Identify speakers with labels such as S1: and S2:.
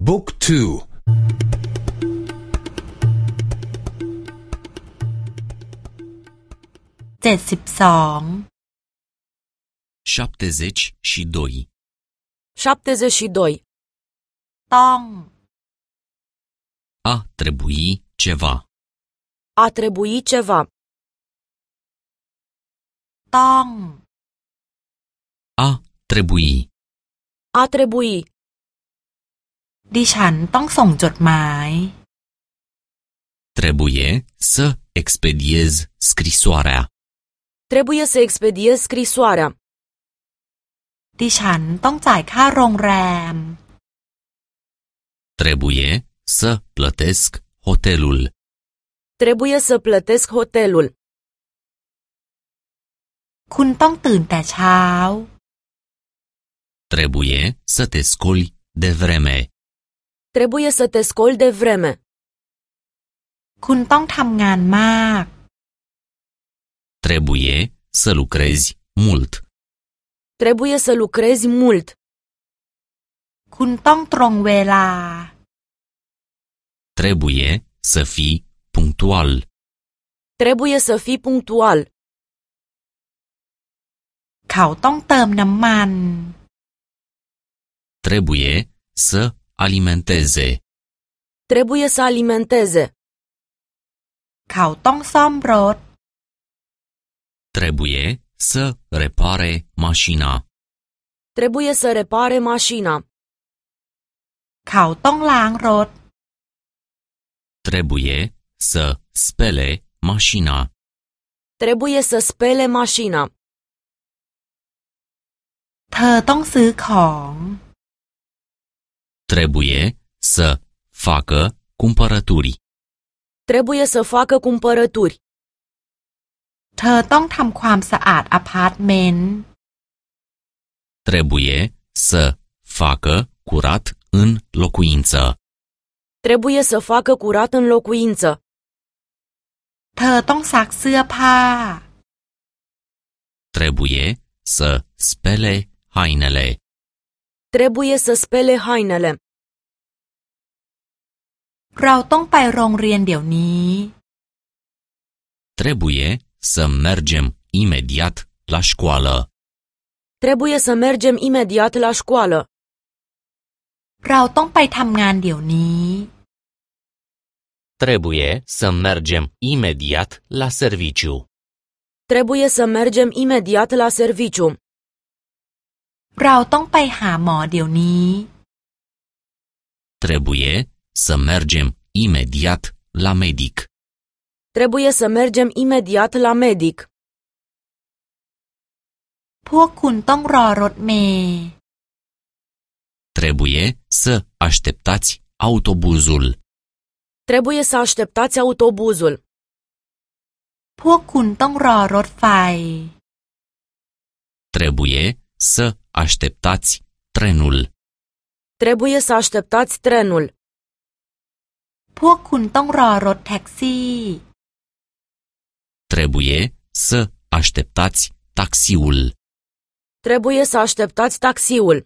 S1: Book تو 72.
S2: 72 شابتزج شي
S3: دوي
S1: شابتزج شي دوي
S2: A trebui ceva.
S3: A trebui ceva.
S1: Tang.
S2: A trebui.
S3: A trebui.
S1: ดิฉันต้องส่งจดหมาย
S2: trebuie să expediez scrisoarea,
S3: Trebuie să expediez scrisoarea.
S1: ดิฉันต้องจ่ายค่าโรงแรม
S2: trebuie să plătesc hotelul,
S3: Trebuie să plătesc hotelul.
S1: คุณต้องตื่นแต่เช้า
S2: trebuie să te scoli de vreme,
S3: Trebuie să te scoli de vreme.
S1: คุณต้องทำงานมาก
S2: trebuie să lucrezi mult,
S3: Trebuie să lucrezi mult.
S1: คุณต้องตรงเวลา
S2: trebuie să fii punctual,
S3: Trebuie să fii punctual.
S1: เขาต้องเติมน้ำมัน
S2: trebuie să alimenteze,
S3: Trebuie să alimenteze.
S1: เขาต้องซ่อมรถ
S2: trebuie să repare mașina,
S3: Trebuie să repare mașina.
S1: เขาต้องล้างรถ
S2: trebuie să spele mașina,
S3: Trebuie să spele mașina.
S1: เธอต้องซื้อของ
S2: trebuie să facă cumpărături,
S3: Trebuie să facă cumpărături.
S1: เธอต้องทำความสะอาดอพาร์ตเมนต์
S2: trebuie să facă curat în locuință,
S3: Trebuie să facă curat în locuință.
S1: เธอต้องซักเสื้อผ้า
S2: trebuie să spele hainele,
S3: Trebuie să spele hainele.
S1: เราต้องไปโรงเรียนเดี๋ยวนี้
S2: trebuie să mergem imediat la școală,
S3: Trebuie să mergem imediat la școală.
S1: เราต้องไปทำงานเดี๋ยวนี้
S2: trebuie să mergem imediat la serviciu,
S3: Trebuie să mergem imediat la serviciu.
S1: เราต้องไปหาหมอเดี๋ยวนี้
S2: trebuie să mergem imediat la medic,
S3: Trebuie să mergem imediat la medic.
S1: พวกคุณต้องรอรถเมล์
S2: trebuie să așteptați autobuzul,
S3: Trebuie să așteptați autobuzul.
S1: พวกคุณต้องรอรถไฟ
S2: trebuie să așteptați trenul,
S3: Trebuie să așteptați trenul.
S1: พวกคุณต้องรอรถแท็กซี่
S2: trebuie să așteptați taxiul.
S3: Trebuie să așteptați taxiul.